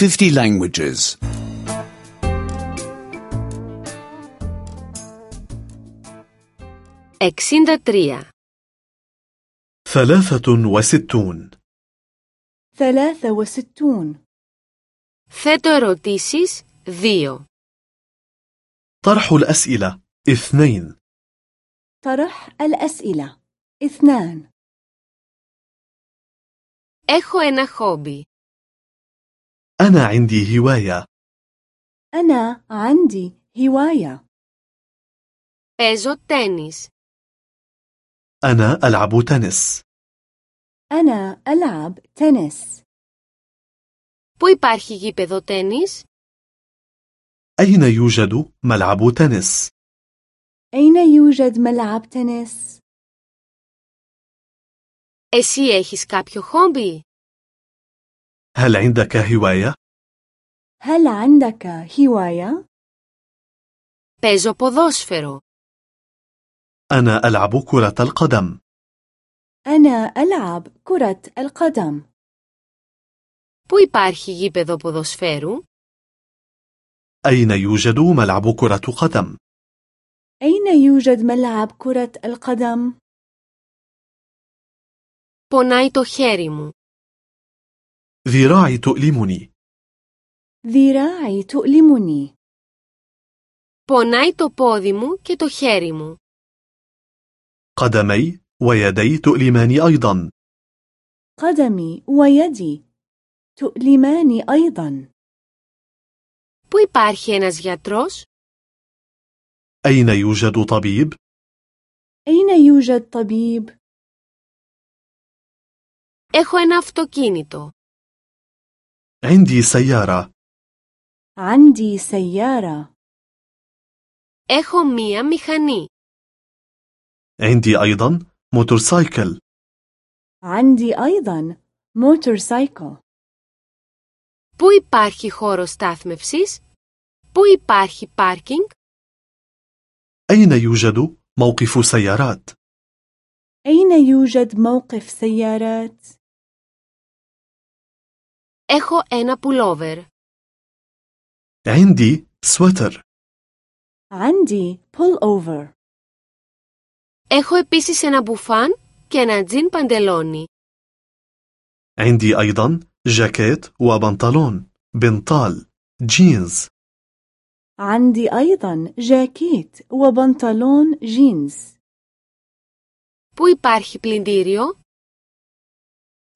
50 languages. 63. ثلاثة وستون ثلاثة وستون Θέτω ερωτήσεις 2. طرح الأسئلة اثنين طرح الأسئلة اثنان Έχω ένα χόμπι. أنا عندي هواية أنا عندي هواية Παίζω τένις. أنا ألعب تنس أنا ألعب تنس Πού υπάρχει γήπεδο τένις? أين يوجد ملعب تنس؟ أين يوجد ملعب تنس؟ Εσύ έχεις κάποιο χόμπι? هل عندك هواية؟ هل عندك هواية؟ Παίζω ποδόσφαιρο. أنا ألعب كرة القدم أنا ألعب كرة القدم Πού υπάρχει γήπεδο ποδοσφαίρου? أين يوجد ملعب كرة قدم؟ أين يوجد ملعب كرة القدم؟ Πονάει το χέρι μου. ذراعي تؤلمني ذراعي تؤلمني Πονάει το πόδι μου και το χέρι μου. قدمي ويدي تؤلماني أيضا قدمي ويدي تؤلماني أيضا Πού υπάρχει ένας γιατρός? أين يوجد طبيب؟ أين يوجد طبيب؟ Έχω ένα αυτοκίνητο. عندي سيارة عندي سيارة Έχω μία μηχανή. عندي أيضا موتورسايكل عندي أيضا موتورسايكل Πού υπάρχει χώρος στάθμευσης? Πού υπάρχει πάρκινγκ? أين يوجد موقف سيارات؟ أين يوجد موقف سيارات؟ Έχω ένα πουλόβερ. عندي سويتر عندي pull over Έχω επίσης ένα μπουφάν και ένα τζιν παντελόνι. عندي أيضا جاكيت وبنطلون بنطال جينز عندي أيضا جاكيت وبنطلون جينز Πού υπάρχει πλυντήριο?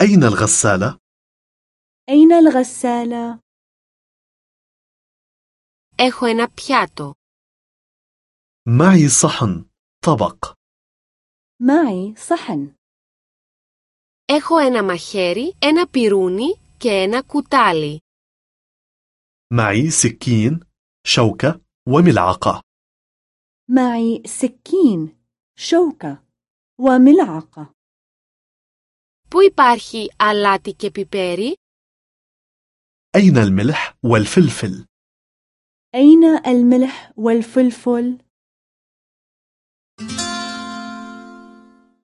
أين الغسالة؟ أين الغسالة؟ Έχω ένα πιάτο. معي صحن طبق معي صحن Έχω ένα μαχαίρι, ένα πιρούνι και ένα κουτάλι. معي سكين شوكة وملعقة معي سكين شوكة وملعقة Πού υπάρχει αλάτι και πιπέρι? أين الملح والفلفل؟ أين الملح والفلفل؟